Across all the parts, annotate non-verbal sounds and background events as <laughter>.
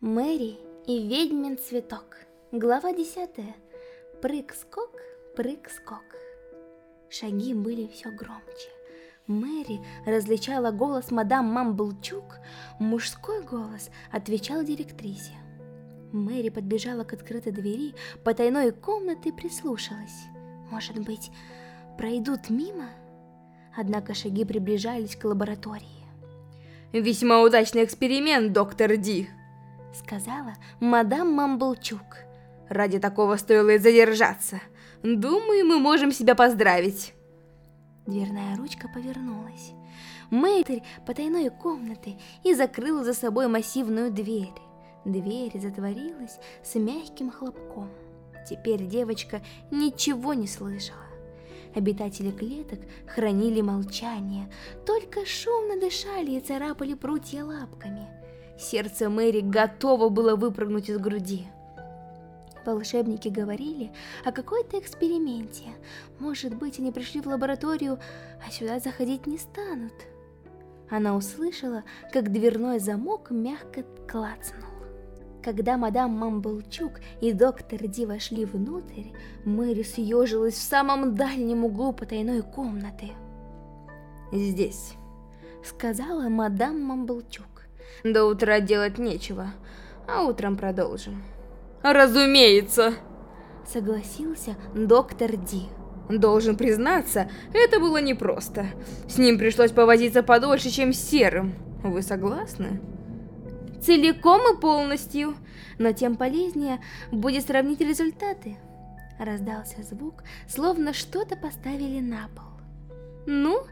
Мэри и ведьмин цветок. Глава 10. Прыг-скок, прыг-скок. Шаги были все громче. Мэри различала голос мадам Мамблчук, мужской голос отвечал директрисе. Мэри подбежала к открытой двери потайной комнаты и прислушалась. Может быть, пройдут мимо? Однако шаги приближались к лаборатории. «Весьма удачный эксперимент, доктор Ди!» Сказала мадам Мамблчук. Ради такого стоило и задержаться. Думаю, мы можем себя поздравить. Дверная ручка повернулась. Мэйтер потайной комнаты и закрыла за собой массивную дверь. Дверь затворилась с мягким хлопком. Теперь девочка ничего не слышала. Обитатели клеток хранили молчание, только шумно дышали и царапали прутья лапками. Сердце Мэри готово было выпрыгнуть из груди. Волшебники говорили о какой-то эксперименте. Может быть, они пришли в лабораторию, а сюда заходить не станут. Она услышала, как дверной замок мягко клацнул. Когда мадам Мамблчук и доктор Ди вошли внутрь, Мэри съежилась в самом дальнем углу потайной комнаты. «Здесь», — сказала мадам Мамблчук. До утра делать нечего, а утром продолжим. Разумеется! Согласился доктор Ди. Должен признаться, это было непросто. С ним пришлось повозиться подольше, чем с Серым. Вы согласны? Целиком и полностью. Но тем полезнее будет сравнить результаты. Раздался звук, словно что-то поставили на пол. Ну,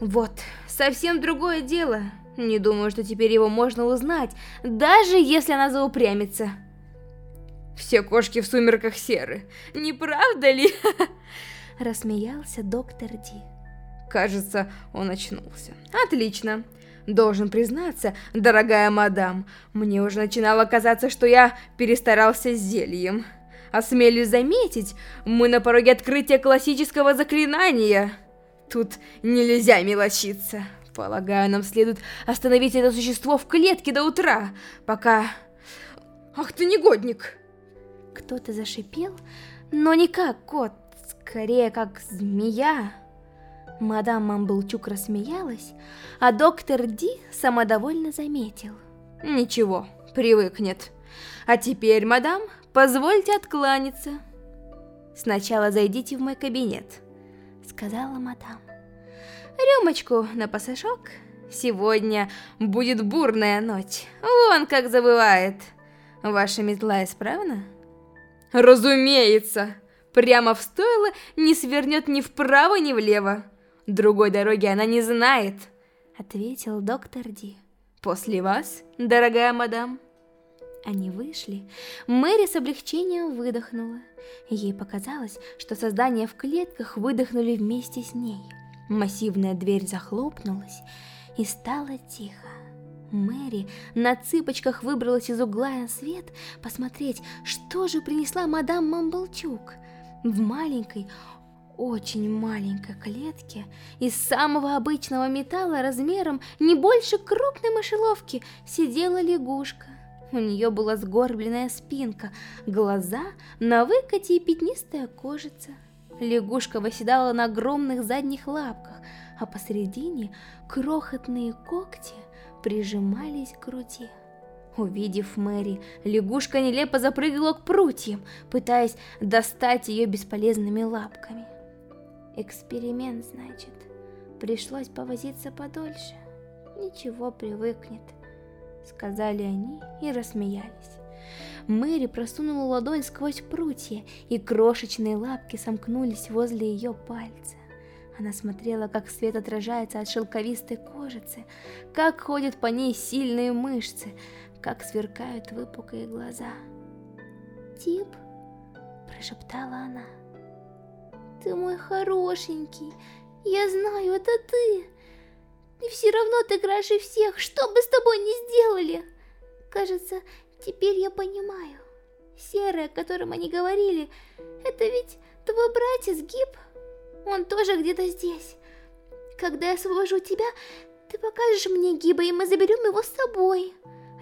вот, совсем другое дело. Не думаю, что теперь его можно узнать, даже если она заупрямится. Все кошки в сумерках серы, не правда ли? <laughs> Рассмеялся доктор Ди. Кажется, он очнулся. Отлично. Должен признаться, дорогая мадам, мне уже начинало казаться, что я перестарался с зельем. Осмелюсь заметить, мы на пороге открытия классического заклинания. Тут нельзя мелочиться. Полагаю, нам следует остановить это существо в клетке до утра, пока... Ах ты негодник! Кто-то зашипел, но не как кот, скорее как змея. Мадам Мамблчук рассмеялась, а доктор Ди самодовольно заметил. Ничего, привыкнет. А теперь, мадам, позвольте откланяться. Сначала зайдите в мой кабинет, сказала мадам. Рюмочку на пасашок. Сегодня будет бурная ночь. Вон как забывает. Ваша метла исправна? Разумеется. Прямо в стойло не свернет ни вправо, ни влево. Другой дороги она не знает, ответил доктор Ди. После вас, дорогая мадам. Они вышли. Мэри с облегчением выдохнула. Ей показалось, что создания в клетках выдохнули вместе с ней. Массивная дверь захлопнулась, и стало тихо. Мэри на цыпочках выбралась из угла на свет посмотреть, что же принесла мадам Мамблчук. В маленькой, очень маленькой клетке из самого обычного металла размером не больше крупной мышеловки сидела лягушка. У нее была сгорбленная спинка, глаза на выкате и пятнистая кожица. Лягушка восседала на огромных задних лапках, а посередине крохотные когти прижимались к груди. Увидев Мэри, лягушка нелепо запрыгала к прутьям, пытаясь достать ее бесполезными лапками. Эксперимент, значит. Пришлось повозиться подольше. Ничего, привыкнет, сказали они и рассмеялись. Мэри просунула ладонь сквозь прутья, и крошечные лапки сомкнулись возле ее пальца. Она смотрела, как свет отражается от шелковистой кожицы, как ходят по ней сильные мышцы, как сверкают выпуклые глаза. «Тип», — прошептала она, — «ты мой хорошенький, я знаю, это ты. И все равно ты краше всех, что бы с тобой ни сделали. Кажется, Теперь я понимаю. Серый, о котором они говорили, это ведь твой братец Гиб. Он тоже где-то здесь. Когда я освобожу тебя, ты покажешь мне Гиба, и мы заберем его с собой.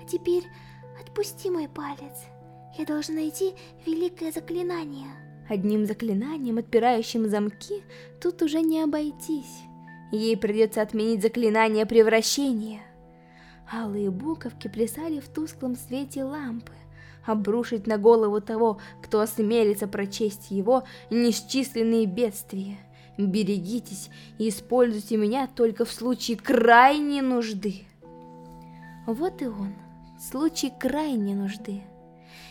А теперь Отпусти мой палец. Я должна найти великое заклинание. Одним заклинанием, отпирающим замки, тут уже не обойтись. Ей придется отменить заклинание превращения. Алые буковки плясали в тусклом свете лампы. Обрушить на голову того, кто осмелится прочесть его, несчисленные бедствия. Берегитесь и используйте меня только в случае крайней нужды. Вот и он, случай крайней нужды.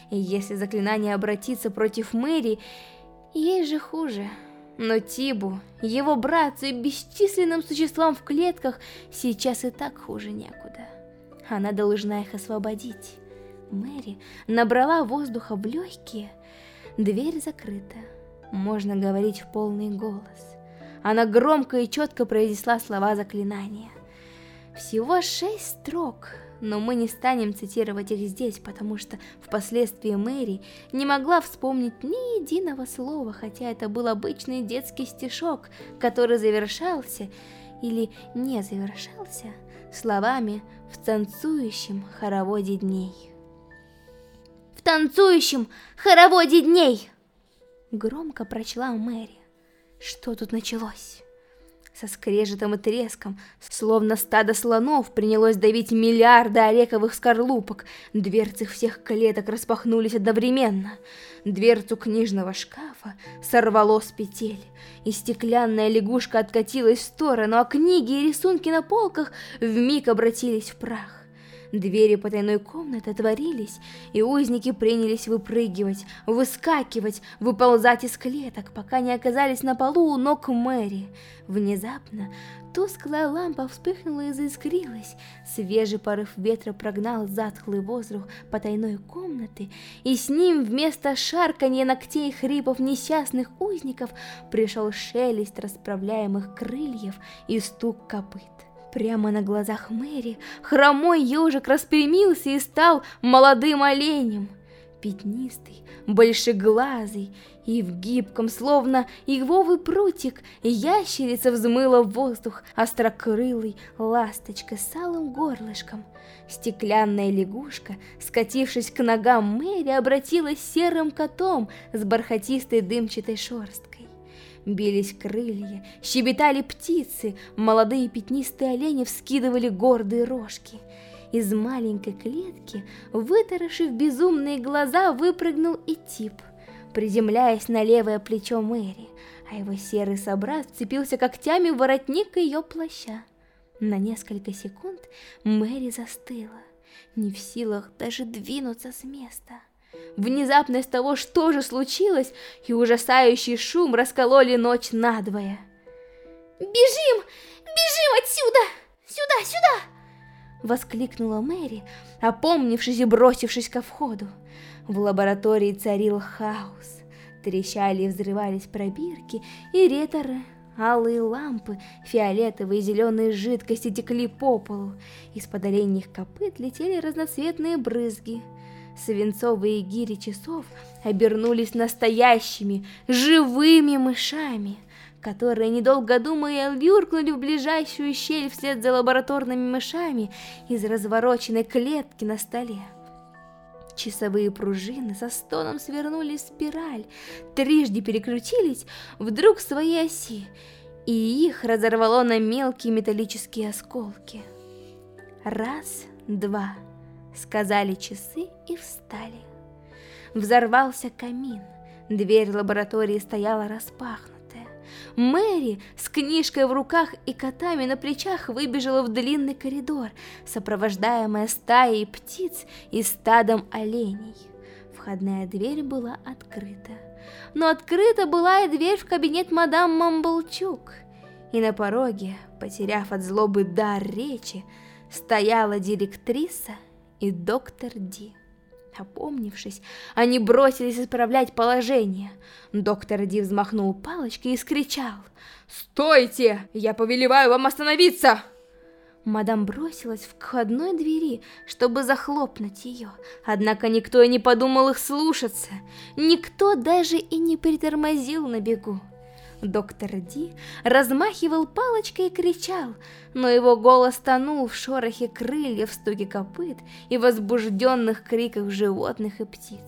И если заклинание обратится против Мэри, ей же хуже. Но Тибу, его братцу и бесчисленным существам в клетках сейчас и так хуже некуда. Она должна их освободить. Мэри набрала воздуха в легкие. Дверь закрыта. Можно говорить в полный голос. Она громко и четко произнесла слова заклинания. Всего шесть строк, но мы не станем цитировать их здесь, потому что впоследствии Мэри не могла вспомнить ни единого слова, хотя это был обычный детский стишок, который завершался или не завершался словами в танцующем хороводе дней. В танцующем хороводе дней! Громко прочла Мэри. Что тут началось? Со скрежетом и треском, словно стадо слонов, принялось давить миллиарды орековых скорлупок. Дверцы всех клеток распахнулись одновременно. Дверцу книжного шкафа сорвало с петель, и стеклянная лягушка откатилась в сторону, а книги и рисунки на полках вмиг обратились в прах. Двери потайной комнаты отворились, и узники принялись выпрыгивать, выскакивать, выползать из клеток, пока не оказались на полу у ног Мэри. Внезапно тусклая лампа вспыхнула и заискрилась. Свежий порыв ветра прогнал затхлый воздух потайной комнаты, и с ним вместо шарканья ногтей и хрипов несчастных узников пришел шелест расправляемых крыльев и стук копыт. Прямо на глазах Мэри хромой ежик распрямился и стал молодым оленем. Пятнистый, большеглазый и в гибком, словно игловый прутик, ящерица взмыла в воздух острокрылой ласточкой с алым горлышком. Стеклянная лягушка, скатившись к ногам Мэри, обратилась серым котом с бархатистой дымчатой шерсткой. Бились крылья, щебетали птицы, молодые пятнистые олени вскидывали гордые рожки. Из маленькой клетки, вытаращив безумные глаза, выпрыгнул и тип, приземляясь на левое плечо Мэри, а его серый собрат вцепился когтями в воротник ее плаща. На несколько секунд Мэри застыла, не в силах даже двинуться с места. Внезапность того, что же случилось, и ужасающий шум раскололи ночь надвое. «Бежим! Бежим отсюда! Сюда, сюда!» Воскликнула Мэри, опомнившись и бросившись ко входу. В лаборатории царил хаос. Трещали и взрывались пробирки и реторы, алые лампы, фиолетовые и зеленые жидкости текли по полу. Из-под оленьих копыт летели разноцветные брызги. Свинцовые гири часов обернулись настоящими, живыми мышами, которые, недолго думая, юркнули в ближайшую щель вслед за лабораторными мышами из развороченной клетки на столе. Часовые пружины со стоном свернули спираль, трижды перекрутились вдруг в своей оси, и их разорвало на мелкие металлические осколки. Раз, два, сказали часы и встали. Взорвался камин, дверь лаборатории стояла распахнутая. Мэри с книжкой в руках и котами на плечах выбежала в длинный коридор, сопровождаемая стаей птиц и стадом оленей. Входная дверь была открыта. Но открыта была и дверь в кабинет мадам Мамблчук. И на пороге, потеряв от злобы дар речи, стояла директриса и доктор Ди. Опомнившись, они бросились исправлять положение. Доктор Ди взмахнул палочкой и скричал. «Стойте! Я повелеваю вам остановиться!» Мадам бросилась в входной двери, чтобы захлопнуть ее, однако никто и не подумал их слушаться. Никто даже и не притормозил на бегу. Доктор Ди размахивал палочкой и кричал, но его голос тонул в шорохе крыльев, стуке копыт и возбужденных криках животных и птиц.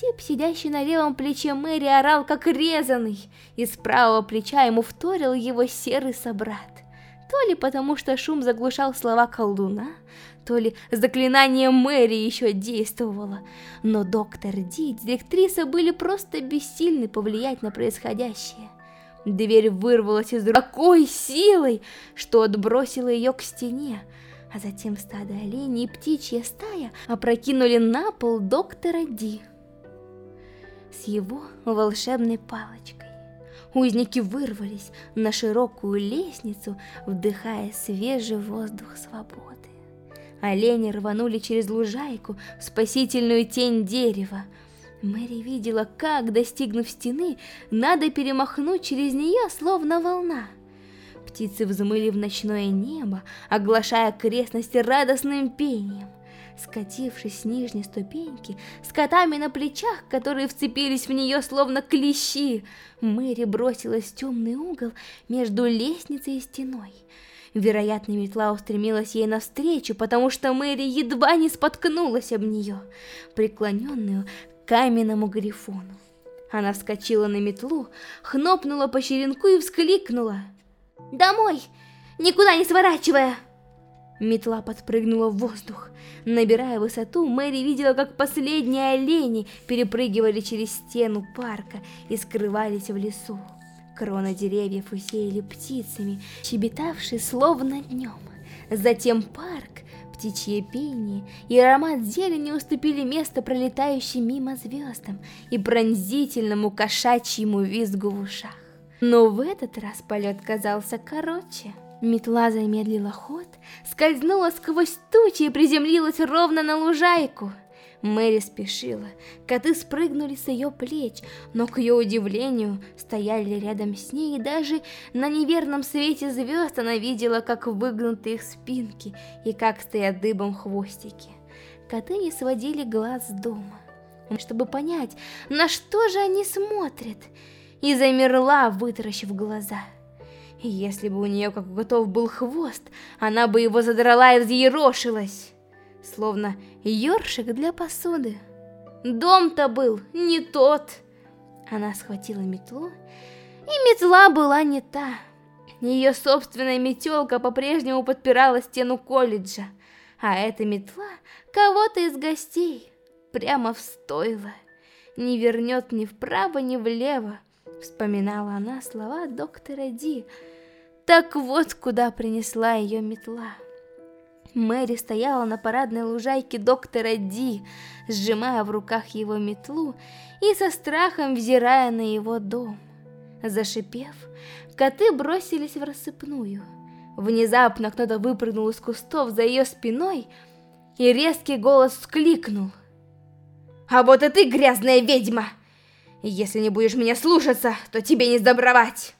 Тип, сидящий на левом плече Мэри, орал как резанный, и с правого плеча ему вторил его серый собрат. То ли потому, что шум заглушал слова колдуна, то ли заклинание Мэри еще действовало, но доктор Ди и директриса были просто бессильны повлиять на происходящее. Дверь вырвалась из рук такой силой, что отбросила ее к стене, а затем стадо оленей и птичья стая опрокинули на пол доктора Ди с его волшебной палочкой. Узники вырвались на широкую лестницу, вдыхая свежий воздух свободы. Олени рванули через лужайку в спасительную тень дерева, Мэри видела, как, достигнув стены, надо перемахнуть через нее, словно волна. Птицы взмыли в ночное небо, оглашая окрестности радостным пением. Скатившись с нижней ступеньки, с котами на плечах, которые вцепились в нее словно клещи, Мэри бросилась в темный угол между лестницей и стеной. Вероятно, метла устремилась ей навстречу, потому что Мэри едва не споткнулась об нее. Преклоненную каменному грифону. Она вскочила на метлу, хнопнула по черенку и вскликнула. «Домой! Никуда не сворачивая!» Метла подпрыгнула в воздух. Набирая высоту, Мэри видела, как последние олени перепрыгивали через стену парка и скрывались в лесу. Кроны деревьев усеяли птицами, щебетавшие словно днем. Затем парк птичье пение и аромат зелени уступили место пролетающим мимо звездам и пронзительному кошачьему визгу в ушах. Но в этот раз полет казался короче. Метла замедлила ход, скользнула сквозь тучи и приземлилась ровно на лужайку – Мэри спешила. Коты спрыгнули с ее плеч, но, к ее удивлению, стояли рядом с ней, и даже на неверном свете звезд она видела, как выгнуты их спинки и как стоят дыбом хвостики. Коты не сводили глаз дома, чтобы понять, на что же они смотрят, и замерла, вытаращив глаза. Если бы у нее, как у котов, был хвост, она бы его задрала и взъерошилась словно ёршик для посуды. Дом-то был не тот. Она схватила метлу, и метла была не та. Ее собственная метелка по-прежнему подпирала стену колледжа, а эта метла кого-то из гостей прямо в стойло. Не вернет ни вправо, ни влево, вспоминала она слова доктора Ди. Так вот, куда принесла ее метла. Мэри стояла на парадной лужайке доктора Ди, сжимая в руках его метлу и со страхом взирая на его дом. Зашипев, коты бросились в рассыпную. Внезапно кто-то выпрыгнул из кустов за ее спиной, и резкий голос вскликнул. «А вот и ты, грязная ведьма! Если не будешь меня слушаться, то тебе не сдобровать!»